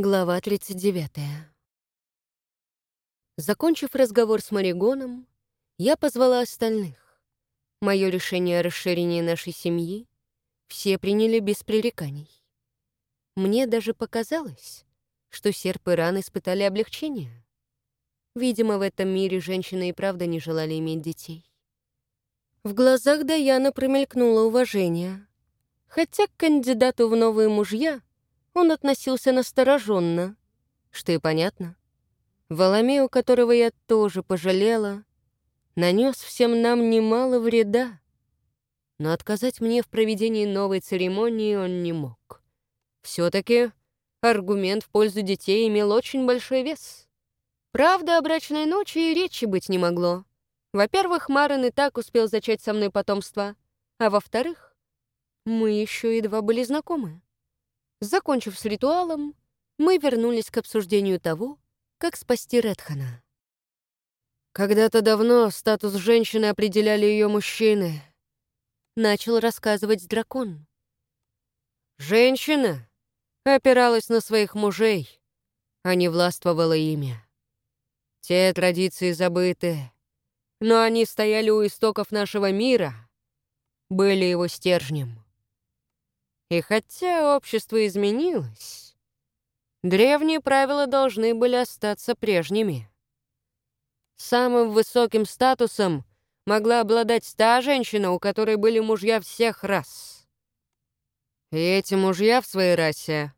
Глава 39. Закончив разговор с Маригоном, я позвала остальных. Мое решение о расширении нашей семьи все приняли без пререканий. Мне даже показалось, что серп и ран испытали облегчение. Видимо, в этом мире женщины и правда не желали иметь детей. В глазах Даяна промелькнуло уважение. Хотя к кандидату в новые мужья он относился настороженно, что и понятно. Воломею, которого я тоже пожалела, нанес всем нам немало вреда. Но отказать мне в проведении новой церемонии он не мог. Все-таки аргумент в пользу детей имел очень большой вес. Правда, о брачной ночи и речи быть не могло. Во-первых, Марин и так успел зачать со мной потомство, а во-вторых, мы еще едва были знакомы. Закончив с ритуалом, мы вернулись к обсуждению того, как спасти Редхана. «Когда-то давно статус женщины определяли ее мужчины», — начал рассказывать дракон. «Женщина опиралась на своих мужей, а не властвовала ими. Те традиции забыты, но они стояли у истоков нашего мира, были его стержнем. И хотя общество изменилось, древние правила должны были остаться прежними. Самым высоким статусом могла обладать та женщина, у которой были мужья всех рас. И эти мужья в своей расе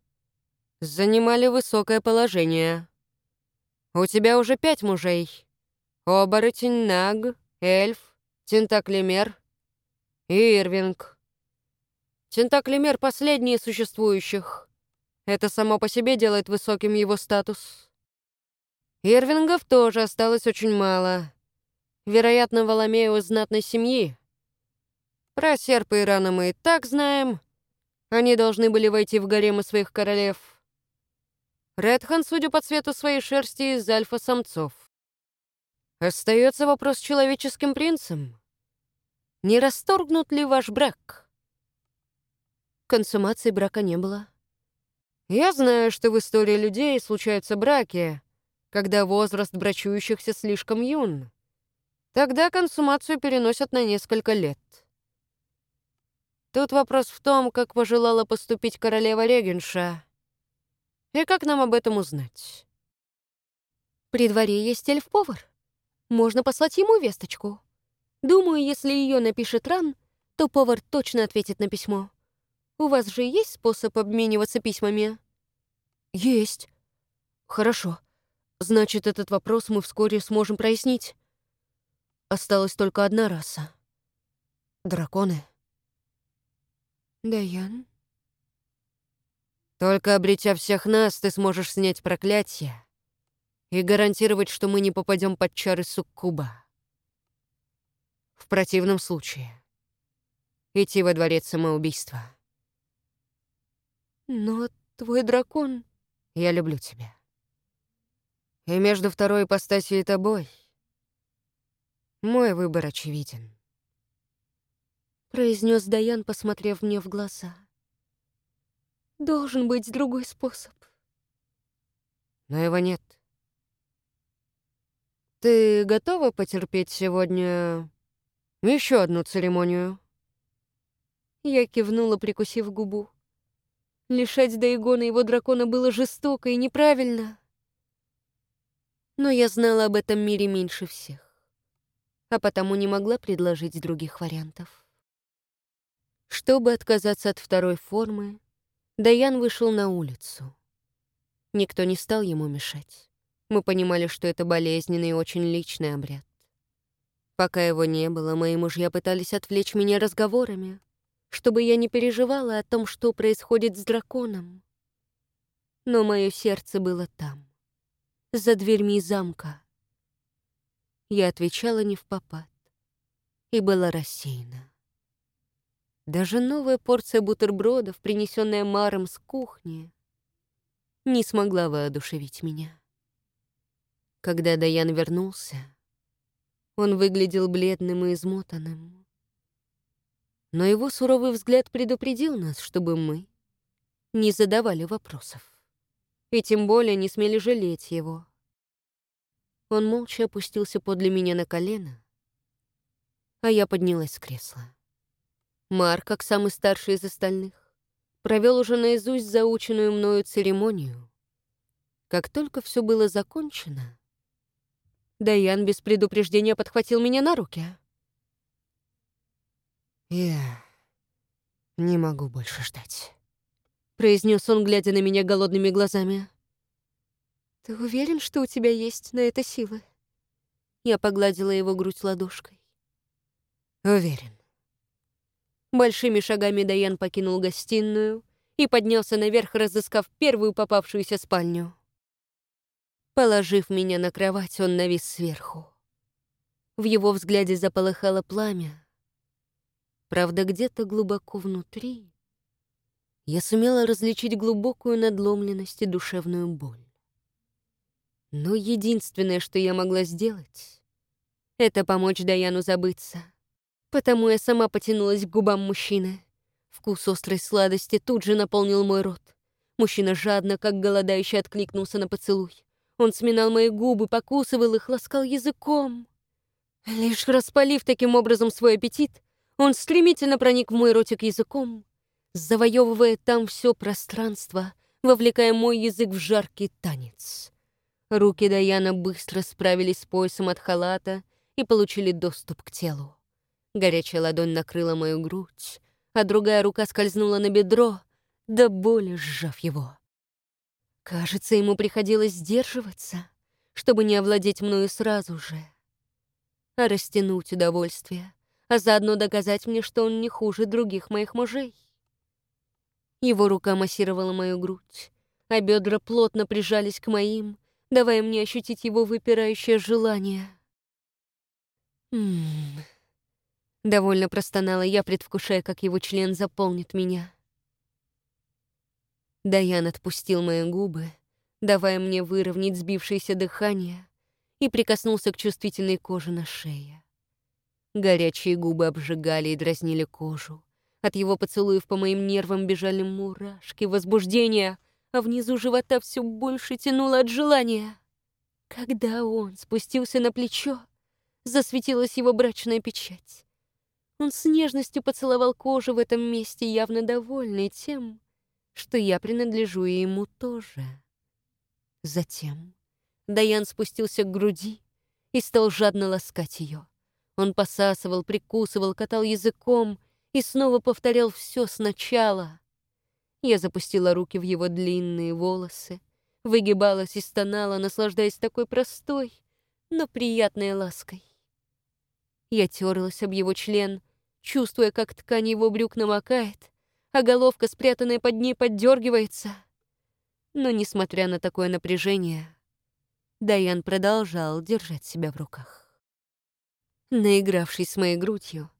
занимали высокое положение. У тебя уже пять мужей. Оборотень, Наг, Эльф, Тентаклемер и Ирвинг. Тентаклемер — последний из существующих. Это само по себе делает высоким его статус. Ирвингов тоже осталось очень мало. Вероятно, Воломею из знатной семьи. Про серпа и рана мы и так знаем. Они должны были войти в гаремы своих королев. Редхан, судя по цвету своей шерсти, из альфа-самцов. Остается вопрос с человеческим принцем. Не расторгнут ли ваш брак? Консумации брака не было. Я знаю, что в истории людей случаются браки, когда возраст брачующихся слишком юн. Тогда консумацию переносят на несколько лет. Тут вопрос в том, как пожелала поступить королева Регенша. И как нам об этом узнать? При дворе есть эльф-повар. Можно послать ему весточку. Думаю, если ее напишет Ран, то повар точно ответит на письмо. У вас же есть способ обмениваться письмами?» «Есть». «Хорошо. Значит, этот вопрос мы вскоре сможем прояснить. Осталась только одна раса. Драконы». «Даян?» «Только обретя всех нас, ты сможешь снять проклятие и гарантировать, что мы не попадем под чары суккуба. В противном случае идти во дворец самоубийства». Но твой дракон... Я люблю тебя. И между второй ипостасью и тобой мой выбор очевиден. Произнес Даян, посмотрев мне в глаза. Должен быть другой способ. Но его нет. Ты готова потерпеть сегодня еще одну церемонию? Я кивнула, прикусив губу. Лишать Дайгона его дракона было жестоко и неправильно. Но я знала об этом мире меньше всех, а потому не могла предложить других вариантов. Чтобы отказаться от второй формы, Даян вышел на улицу. Никто не стал ему мешать. Мы понимали, что это болезненный и очень личный обряд. Пока его не было, мои мужья пытались отвлечь меня разговорами, чтобы я не переживала о том, что происходит с драконом. Но мое сердце было там, за дверьми замка. Я отвечала не в попад и была рассеяна. Даже новая порция бутербродов, принесенная Маром с кухни, не смогла воодушевить меня. Когда Даян вернулся, он выглядел бледным и измотанным но его суровый взгляд предупредил нас, чтобы мы не задавали вопросов. и тем более не смели жалеть его. Он молча опустился подле меня на колено, а я поднялась с кресла. Марк, как самый старший из остальных, провел уже наизусть заученную мною церемонию. Как только все было закончено, Даян без предупреждения подхватил меня на руки. «Я не могу больше ждать», — произнес он, глядя на меня голодными глазами. «Ты уверен, что у тебя есть на это силы?» Я погладила его грудь ладошкой. «Уверен». Большими шагами Даян покинул гостиную и поднялся наверх, разыскав первую попавшуюся спальню. Положив меня на кровать, он навис сверху. В его взгляде заполыхало пламя. Правда, где-то глубоко внутри я сумела различить глубокую надломленность и душевную боль. Но единственное, что я могла сделать, это помочь Даяну забыться — Потому я сама потянулась к губам мужчины. Вкус острой сладости тут же наполнил мой рот. Мужчина жадно, как голодающий, откликнулся на поцелуй. Он сминал мои губы, покусывал их, ласкал языком. Лишь распалив таким образом свой аппетит, он стремительно проник в мой ротик языком, завоевывая там все пространство, вовлекая мой язык в жаркий танец. Руки Даяна быстро справились с поясом от халата и получили доступ к телу. Горячая ладонь накрыла мою грудь, а другая рука скользнула на бедро, до боли сжав его. Кажется, ему приходилось сдерживаться, чтобы не овладеть мною сразу же, а растянуть удовольствие, а заодно доказать мне, что он не хуже других моих мужей. Его рука массировала мою грудь, а бедра плотно прижались к моим, давая мне ощутить его выпирающее желание. Ммм... Довольно простонала я, предвкушая, как его член заполнит меня. Даян отпустил мои губы, давая мне выровнять сбившееся дыхание, и прикоснулся к чувствительной коже на шее. Горячие губы обжигали и дразнили кожу. От его поцелуев по моим нервам бежали мурашки, возбуждения, а внизу живота все больше тянуло от желания. Когда он спустился на плечо, засветилась его брачная печать. Он с нежностью поцеловал кожу в этом месте, явно довольный тем, что я принадлежу ему тоже. Затем Даян спустился к груди и стал жадно ласкать ее. Он посасывал, прикусывал, катал языком и снова повторял все сначала. Я запустила руки в его длинные волосы, выгибалась и стонала, наслаждаясь такой простой, но приятной лаской. Я терлась об его член, чувствуя, как ткань его брюк намокает, а головка, спрятанная под ней, поддергивается. Но, несмотря на такое напряжение, Даян продолжал держать себя в руках. Наигравшись с моей грудью,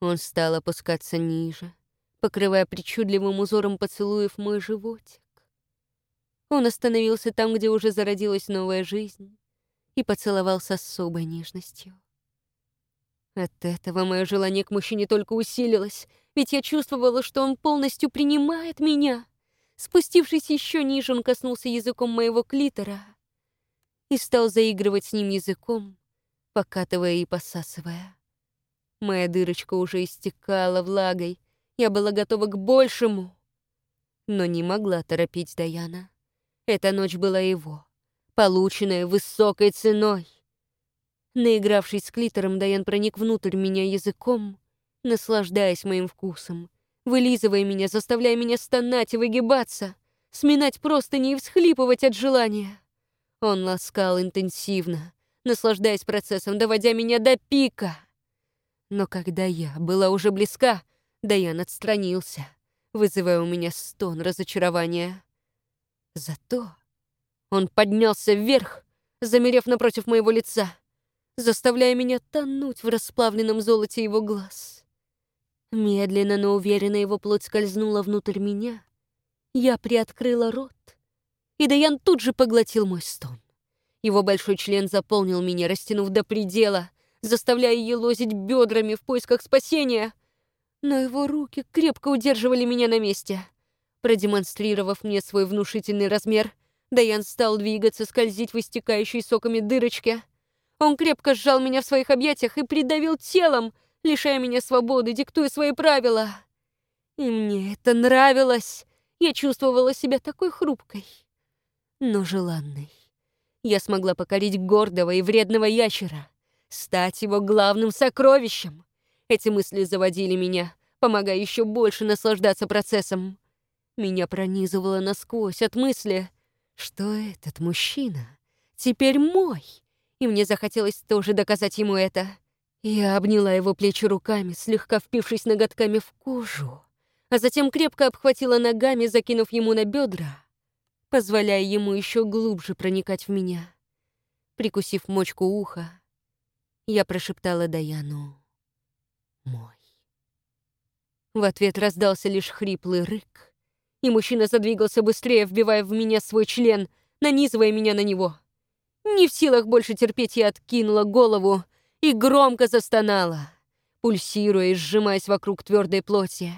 он стал опускаться ниже, покрывая причудливым узором поцелуев мой животик. Он остановился там, где уже зародилась новая жизнь, и поцеловал с особой нежностью. От этого мое желание к мужчине только усилилось, ведь я чувствовала, что он полностью принимает меня. Спустившись еще ниже, он коснулся языком моего клитора и стал заигрывать с ним языком, покатывая и посасывая. Моя дырочка уже истекала влагой, я была готова к большему, но не могла торопить Даяна. Эта ночь была его, полученная высокой ценой. Наигравшись с клитором, Даян проник внутрь меня языком, наслаждаясь моим вкусом, вылизывая меня, заставляя меня стонать и выгибаться, сминать простыни и всхлипывать от желания. Он ласкал интенсивно, наслаждаясь процессом, доводя меня до пика. Но когда я была уже близка, Даян отстранился, вызывая у меня стон разочарования. Зато он поднялся вверх, замерев напротив моего лица — заставляя меня тонуть в расплавленном золоте его глаз. Медленно, но уверенно его плоть скользнула внутрь меня. Я приоткрыла рот, и Даян тут же поглотил мой стон. Его большой член заполнил меня, растянув до предела, заставляя елозить бедрами в поисках спасения. Но его руки крепко удерживали меня на месте. Продемонстрировав мне свой внушительный размер, Даян стал двигаться, скользить в истекающей соками дырочке. Он крепко сжал меня в своих объятиях и придавил телом, лишая меня свободы, диктуя свои правила. И мне это нравилось. Я чувствовала себя такой хрупкой, но желанной. Я смогла покорить гордого и вредного ящера, стать его главным сокровищем. Эти мысли заводили меня, помогая еще больше наслаждаться процессом. Меня пронизывало насквозь от мысли — что этот мужчина теперь мой, и мне захотелось тоже доказать ему это. Я обняла его плечи руками, слегка впившись ноготками в кожу, а затем крепко обхватила ногами, закинув ему на бедра, позволяя ему еще глубже проникать в меня. Прикусив мочку уха, я прошептала Даяну «Мой». В ответ раздался лишь хриплый рык — и мужчина задвигался быстрее, вбивая в меня свой член, нанизывая меня на него. Не в силах больше терпеть, я откинула голову и громко застонала, пульсируя и сжимаясь вокруг твердой плоти.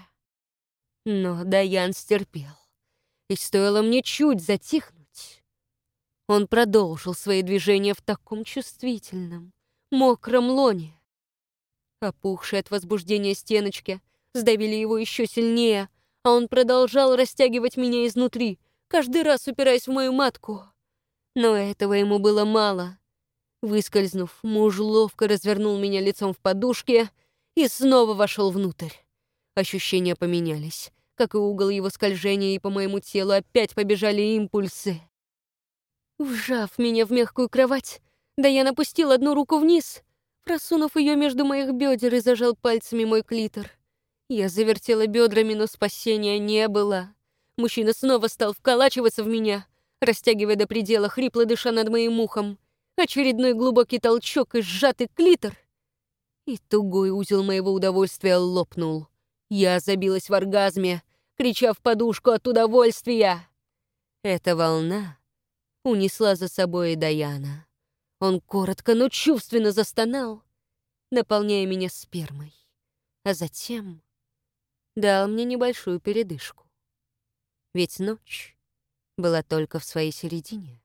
Но Даян стерпел, и стоило мне чуть затихнуть. Он продолжил свои движения в таком чувствительном, мокром лоне. Опухшие от возбуждения стеночки сдавили его еще сильнее, а он продолжал растягивать меня изнутри, каждый раз упираясь в мою матку. Но этого ему было мало. Выскользнув, муж ловко развернул меня лицом в подушке и снова вошел внутрь. Ощущения поменялись. Как и угол его скольжения, и по моему телу опять побежали импульсы. Вжав меня в мягкую кровать, да я напустил одну руку вниз, просунув ее между моих бедер и зажал пальцами мой клитор. Я завертела бедрами, но спасения не было. Мужчина снова стал вколачиваться в меня, растягивая до предела, хрипло дыша над моим ухом. Очередной глубокий толчок и сжатый клитор. И тугой узел моего удовольствия лопнул. Я забилась в оргазме, крича в подушку от удовольствия. Эта волна унесла за собой и Даяна. Он коротко, но чувственно застонал, наполняя меня спермой. А затем дал мне небольшую передышку. Ведь ночь была только в своей середине.